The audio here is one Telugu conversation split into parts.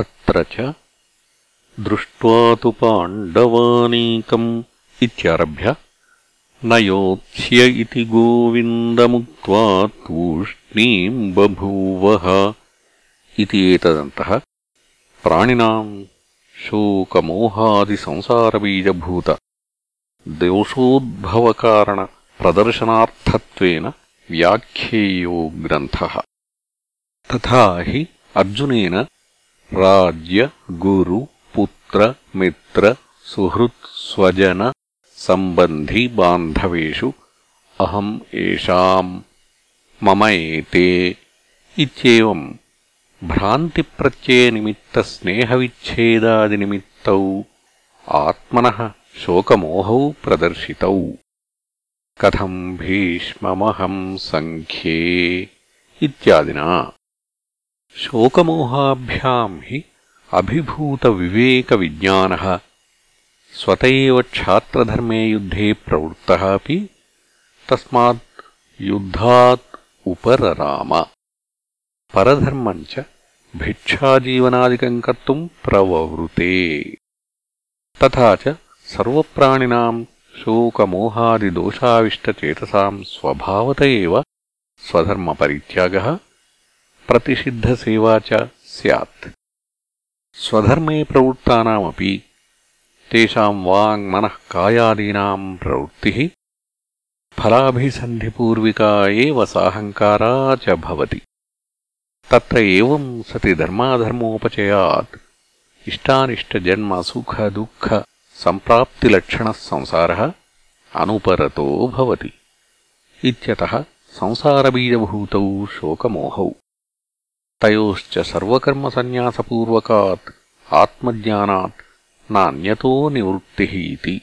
अत्र च दृष्ट्वा तु पाण्डवानीकम् इत्यारभ्य न योत्स्य इति गोविन्दमुक्त्वा तूष्णीम् बभूवः इति एतदन्तः प्राणिनाम् शोकमोहादिसंसारबीजभूत दोषोद्भवकारणप्रदर्शनार्थत्वेन व्याख्येयो ग्रन्थः। तथा हि अर्जुनेन राज्य गुरु पुत्र मित्र सुहृत् स्वजन सम्बन्धिबान्धवेषु अहम् येषाम् मम एते इत्येवम् भ्रान्तिप्रत्ययनिमित्तस्नेहविच्छेदादिनिमित्तौ आत्मनः शोकमोहौ प्रदर्शितौ कथम् भीष्ममहम् सङ्ख्ये इत्यादिना शोकमोहाभ्याम् हि अभिभूतविवेकविज्ञानः स्वत एव क्षात्रधर्मे युद्धे प्रवृत्तः अपि तस्मात् युद्धात् उपरराम परधर्मम् च भिक्षाजीवनादिकम् कर्तुम् प्रववृते तथा च सर्वप्राणिनाम् शोकमोहादिदोषाविष्टचेतसाम् स्वभावत एव स्वधर्मपरित्यागः प्रतिषिद्धसेवा च स्यात्। स्वधर्मे प्रवृत्तानामपि तेषाम् वाङ्मनःकायादीनाम् प्रवृत्तिः, फलाभिसन्धिपूर्विका एव साहङ्कारा च भवति। तत्र एवम् सति धर्माधर्मोपचयात्। इष्टानिष्टजन्मसुखदुःखसम्प्राप्तिलक्षणः संसारः अनुपरतो भवति। इत्यतः संसारबीजभूतौ शोकमोहौ। తయోశ్చ సర్వకర్మసన్యాసపూర్వకాత్ ఆత్మజ్ఞానాత్ నాణ్యతో నివృత్తిః ఇతి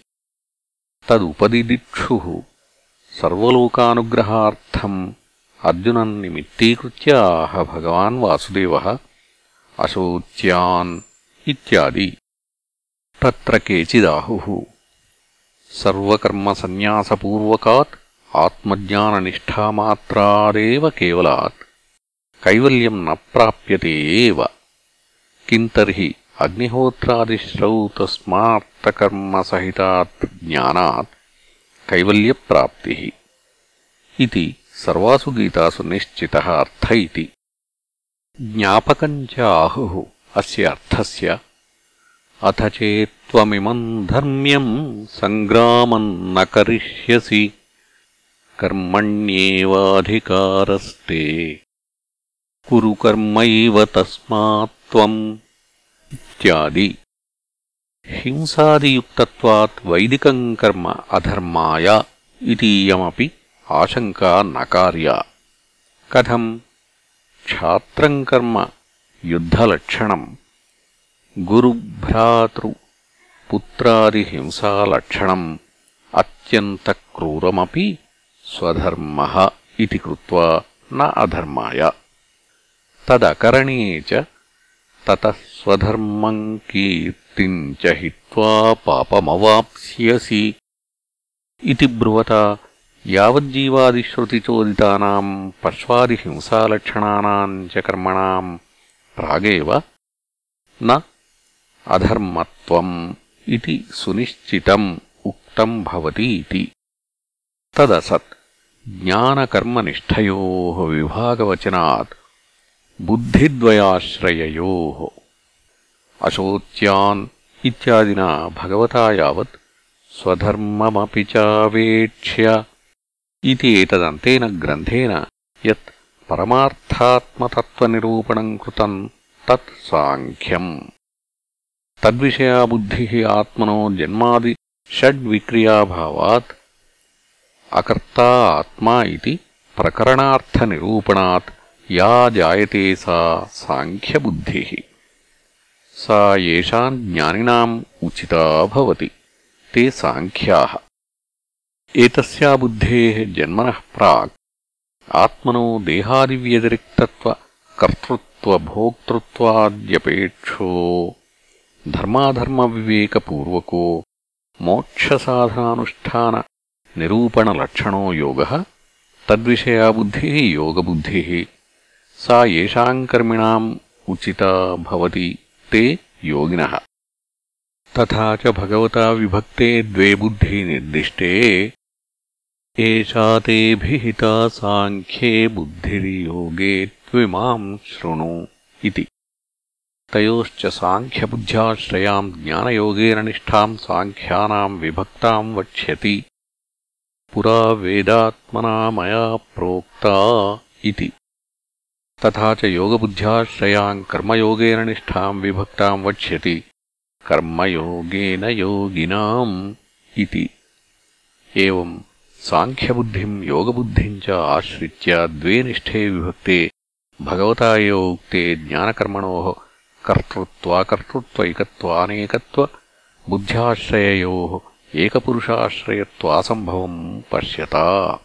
తదుపదిదిక్షుః సర్వలోకానుగ్రహార్థం అర్జునం నిమిత్తీకృత్య ఆహ భగవాన్ వాసుదేవः అశోచ్యాన్ ఇత్యాది. తత్ర కేచిదాహుః. సర్వకర్మసన్యాసపూర్వకాత్ ఆత్మజ్ఞాననిష్టామాత్రాదేవ కేవలాత్. కైవల్యం న అగ్నిహోత్రాదిశ్రౌతస్మాత్తకర్మసహిత ఏవ జ్ఞానాత్ కైవల్యప్రాప్తి. ఇది సర్వాసు గీతాసు నిశ్చిత అర్థ ఇది. జ్ఞాపకం చ ఆహు అథ చేమిమం ధర్మ్యం సంగ్రామం న కరిష్యసి. కర్మణ్యేవాధికారస్తే. కురు కర్మైవ తస్మాత్వం ఇత్యాది హింసాదియుక్తత్వాత్ వైదికం కర్మ అధర్మాయ ఇతీయమపి ఆశంకా నకార్య కథం క్షాత్రం కర్మ యుద్ధలక్షణం గురుభ్రాతృ పుత్రాదిహింసాలక్షణం అత్యంతక్రూరమపి స్వధర్మ ఇది కృత్వా న అధర్మాయ తదకరణే తతస్వధర్మం తతः హిత్వా పాపమవాప్స్యసి. ఇది బ్రువత యావజ్జీవాదిశ్రుతిచోదితానాం పశ్వాదిహింసాలక్షణానాం కర్మణ కర్మణాం రాగేవ? అధర్మత్వం ఇది సునిశ్చితం ఉక్తం భవతీతి తదసత్ జ్ఞానకర్మనిష్టయో విభాగవచనాత్ बुद्धिद्वयाश्रययोः अशोच्यान् इत्यादिना भगवता यावत् स्वधर्ममपि चावेक्ष्य इति एतदन्तेन ग्रन्थेन यत् परमार्थात्मतत्त्वनिरूपणम् कृतम् तत् साङ्ख्यम् तद्विषया बुद्धिः आत्मनो जन्मादि षड्विक्रियाभावात् अकर्ता आत्मा इति प्रकरणार्थनिरूपणात् యా జాయతే సా సాంఖ్యబుద్ధి. సా ఎం జ్ఞానినాం ఉచితా భవతి. తే సాంఖ్యా. ఏతస్యా బుద్ధే జన్మన ప్రాక్ ఆత్మనో దేహాదివ్యతిరిక్తత్వ కర్తృత్వభోక్తృత్వాద్యపేక్షో ధర్మాధర్మవివేకపూర్వకో. మోక్షసాధనానుష్ఠాన నిరూపణలక్షణో యోగ. తద్విషయా బుద్ధి యోగబుద్ధి सा येषाम् कर्मिणाम् उचिता भवति विभक्ते योगिनः। तथा च भगवता विभक्ते द्वे बुद्धिनिर्दिष्टे, एषा तेऽभिहिता साङ्ख्ये बुद्धिर्योगे त्विमाम् शृणु इति। तयोश्च साङ्ख्यबुद्ध्याश्रयाम् ज्ञानयोगेन निष्ठाम् साङ्ख्यानाम् विभक्ताम् वक्ष्यति। पुरा वेदात्मना मया प्रोक्ता इति। तथा च योगबुद्ध्याश्रयाम् कर्मयोगेन निष्ठाम् विभक्ताम् वक्ष्यति। कर्मयोगेन योगिनाम् इति। एवम् साङ्ख्यबुद्धिम् योगबुद्धिम् च आश्रित्य द्वे निष्ठे विभक्ते भगवता एव उक्ते ज्ञानकर्मणोः कर्तृत्वाकर्तृत्वैकत्वानेकत्व बुद्ध्याश्रययोः एकपुरुषाश्रयत्वासम्भवम् पश्यता।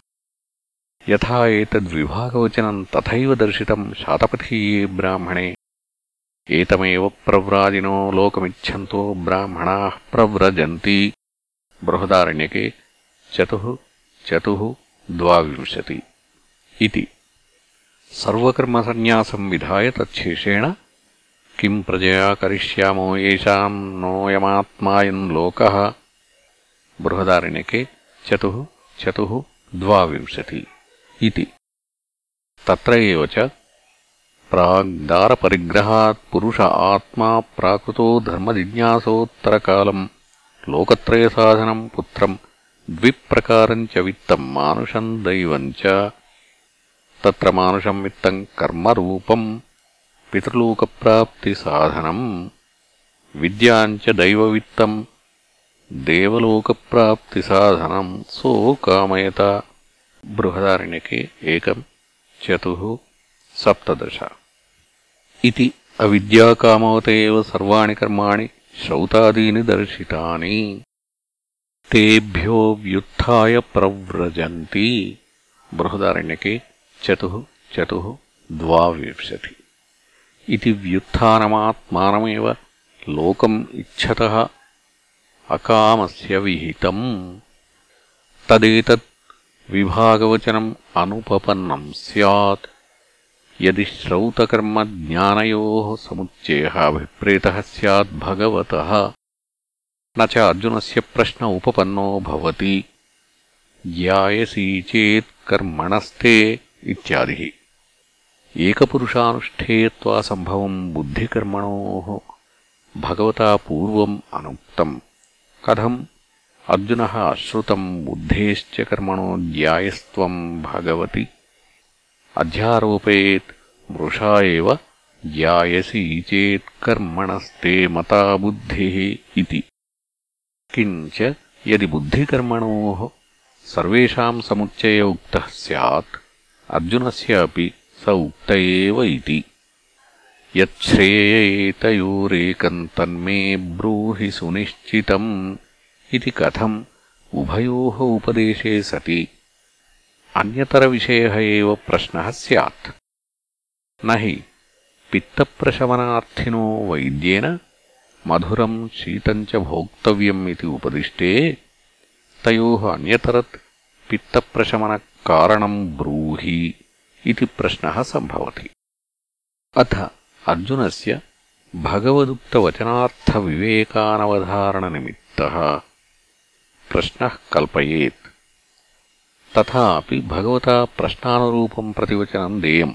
यथा एतद्विभागवचनम् तथैव दर्शितम् शातपथीये ब्राह्मणे एतमेव प्रव्राजिनो लोकमिच्छन्तो ब्राह्मणाः प्रव्रजन्ति बृहदारण्यके चतुः चतुः द्वाविंशति इति सर्वकर्मसन्न्यासम् विधाय तच्छेषेण किम् प्रजया करिष्यामो येषाम् नोऽयमात्मायम् लोकः बृहदारण्यके चतुः चतुः द्वाविंशति ఇది తత్ర పురుష ఆత్మా ప్రాకృతో ధర్మజిజ్ఞాసోత్తరకాలం లోకత్రయసాధనం పుత్రం ద్విప్రకారం చ విత్తం మానుషం దైవం చ తత్ర మానుషం విత్తం కర్మరూపం పితృలోకప్రాప్తి సాధనం విద్యాంచ దైవవిత్తం దేవలోకప్రాప్తిసాధనం సో కామయత बृहदारण्यके एकम् चतुः सप्तदश इति अविद्याकामवत एव सर्वाणि कर्माणि श्रौतादीनि दर्शितानि तेभ्यो व्युत्थाय प्रव्रजन्ति बृहदारण्यके चतुः चतुः द्वाविंशति इति व्युत्थानमात्मानमेव लोकम् इच्छतः अकामस्य विहितम् तदेतत् विभागवचनम् अनुपपन्नम् स्यात्। यदि श्रौतकर्मज्ञानयोः समुच्चयः अभिप्रेतः स्याद्भगवतः न च अर्जुनस्य प्रश्न उपपन्नो भवति। ज्यायसी चेत् कर्मणस्ते इत्यादिः। एकपुरुषानुष्ठेयत्वासम्भवम् बुद्धिकर्मणोः। भगवता पूर्वम् अनुक्तम्। कथम्? अर्जुनः अश्रुतम् बुद्धेश्च कर्मणो ज्यायस्त्वम् भगवति। अध्यारोपयेत् मृषा एव ज्यायसि चेत् कर्मणस्ते मता बुद्धिः इति। किञ्च यदि बुद्धिकर्मणोः सर्वेषाम् समुच्चय उक्तः स्यात् अर्जुनस्य अपि स उक्त एव इति। यच्छ्रेयेतयोरेकम् तन्मे ब्रूहि सुनिश्चितम् इति कथम् उभयोः उपदेशे सति अन्यतरविषयः एव प्रश्नः स्यात् न हि पित्तप्रशमनार्थिनो वैद्येन मधुरम् शीतम् च भोक्तव्यम् इति उपदिष्टे तयोः अन्यतरत् पित्तप्रशमनकारणम् ब्रूहि इति प्रश्नः सम्भवति अथ अर्जुनस्य भगवदुक्तवचनार्थविवेकानवधारणनिमित्तः प्रश्नः कल्पयेत् तथापि भगवता प्रश्नानुरूपम् प्रतिवचनम् देयम्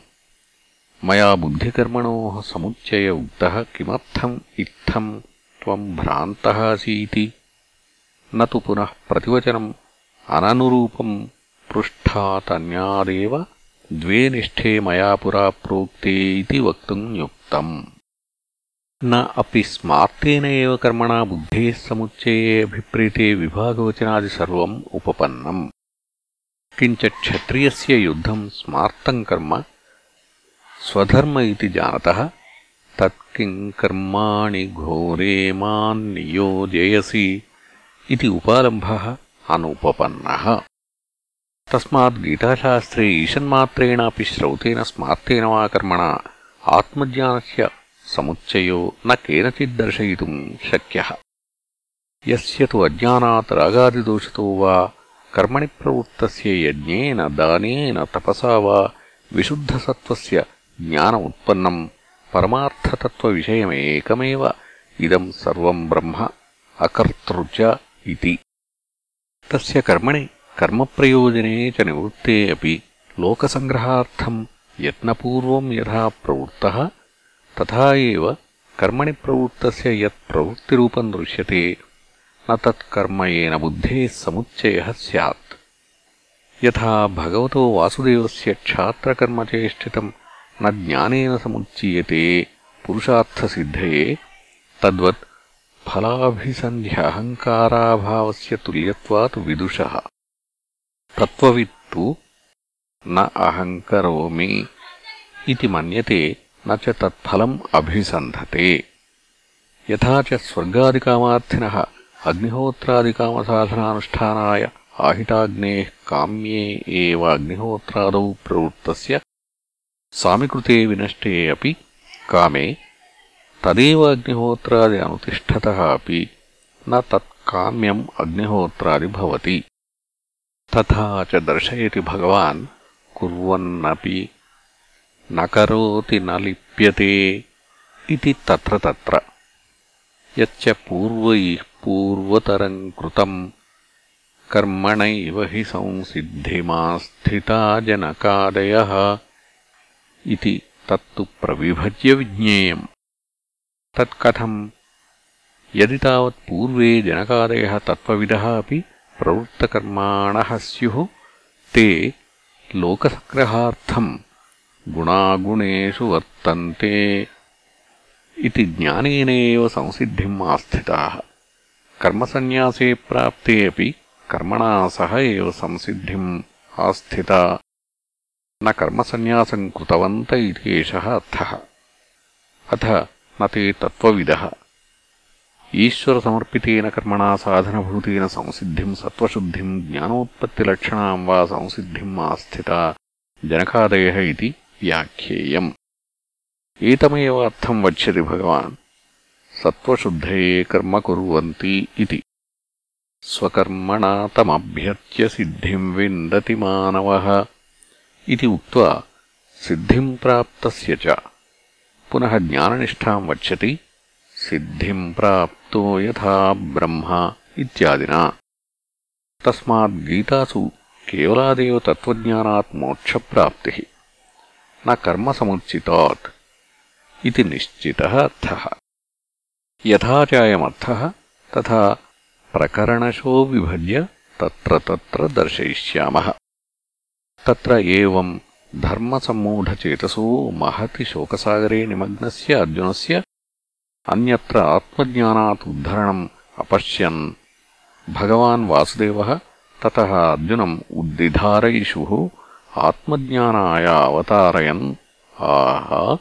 मया बुद्धिकर्मणोः समुच्चय उक्तः किमर्थम् इत्थम् त्वम् भ्रान्तः असीति न तु पुनः प्रतिवचनम् अननुरूपम् पृष्ठातन्यादेव द्वे निष्ठे मया पुरा प्रोक्ते इति वक्तुम् युक्तम् न अपि स्मार्तेन एव कर्मणा बुद्धेः समुच्चये अभिप्रेते विभागवचनादिसर्वम् उपपन्नम्। किञ्च क्षत्रियस्य युद्धम् स्मार्तम् कर्म, स्वधर्म इति जानतः तत्किम् कर्माणि घोरे मान्नियोजयसि इति उपालम्भः अनुपपन्नः। तस्मात् गीताशास्त्रे ईषन्मात्रेणापि श्रौतेन स्मार्तेन वा कर्मणा आत्मज्ञानस्य సముచ్చయో న కేనచిద్దర్శయితుం శక్య. యస్య అజ్ఞానాత్ రాగాదిదోషతో వా కర్మణి ప్రవృత్త యజ్ఞేన దానేన తపసా వా విశుద్ధసత్వస్య జ్ఞానముత్పన్నం పరమార్థతత్వవిషయమేకమేవ ఇదం సర్వం బ్రహ్మ అకర్తృచ ఇది తస్య కర్మణి ప్రయోజనే చ నివృత్తే అపి లోకసంగ్రహార్థం యత్నపూర్వం యథా ప్రవృత్తः. తథా కర్మణి ప్రవృత్త యత్ ప్రవృత్తిరూపం దృశ్యతే న తత్కర్మ ఏన బుద్ధేः సముచ్చయः స్యాత్. యథా భగవతో వాసుదేవस्य క్షాత్రకర్మచేష్టితం న జ్ఞానేన సముచ్చీయతే పురుషార్థసిద్ధయే. తద్వత్ ఫలాభిసంధ్యహంకారాభావస్య తుల్యత్వాత్ విదుషः. తత్వవిత్తు న అహంకరోమి ఇది మన్యతే न च तत्फलम् अभिसन्धते यथा च स्वर्गादिकामार्थिनः अग्निहोत्रादिकामसाधनानुष्ठानाय आहिताग्नेः काम्ये एव अग्निहोत्रादौ प्रवृत्तस्य सामिकृते विनष्टे अपि कामे तदेव अग्निहोत्रादि अनुतिष्ठतः अपि न तत्काम्यम् अग्निहोत्रादि भवति तथा च दर्शयति भगवान् कुर्वन्नपि न करोति न लिप्यते इति तत्र तत्र। यच्च पूर्वैः पूर्वतरम् कृतम्। कर्मणैव हि संसिद्धिमास्थिता जनकादयः इति तत्तु प्रविभज्य विज्ञेयम्। तत्कथम्। यदि तावत् पूर्वे जनकादयः तत्त्वविदः अपि प्रवृत्तकर्माणः स्युः ते लोकसङ्ग्रहार्थम् गुणागुणेषु वर्तन्ते इति ज्ञानेन एव संसिद्धिम् आस्थिताः कर्मसन्न्यासे प्राप्ते अपि कर्मणा सह एव संसिद्धिम् आस्थिता न कर्मसन्न्यासम् कृतवन्त इति एषः अर्थः अथ न ते तत्त्वविदः ईश्वरसमर्पितेन कर्मणा साधनभूतेन संसिद्धिम् सत्त्वशुद्धिम् ज्ञानोत्पत्तिलक्षणाम् वा संसिद्धिम् आस्थिता जनकादयः इति व्याख्येयम्। एतमेव अर्थम् वक्ष्यति भगवान्। सत्त्वशुद्धये कर्म कुर्वन्ति इति। स्वकर्मणा तमभ्यर्च्य सिद्धिम् विन्दति मानवः इति उक्त्वा सिद्धिम् प्राप्तस्य च। पुनः ज्ञाननिष्ठाम् वक्ष्यति सिद्धिम् प्राप्तो यथा ब्रह्म इत्यादिना। तस्माद्गीतासु केवलादेव तत्त्वज्ञानात् मोक्षप्राप्तिः। न कर्मसमुचितात् इति निश्चितः अर्थः यथा च अयमर्थः तथा प्रकरणशो विभज्य तत्र तत्र दर्शयिष्यामः तत्र एवम् धर्मसम्मूढचेतसो महति शोकसागरे निमग्नस्य अर्जुनस्य अन्यत्र आत्मज्ञानात् उद्धरणम् अपश्यन् भगवान् वासुदेवः ततः अर्जुनम् उद्दिधारयिषुः ఆత్మజ్ఞానాయ అవతారయన్. ఆహ.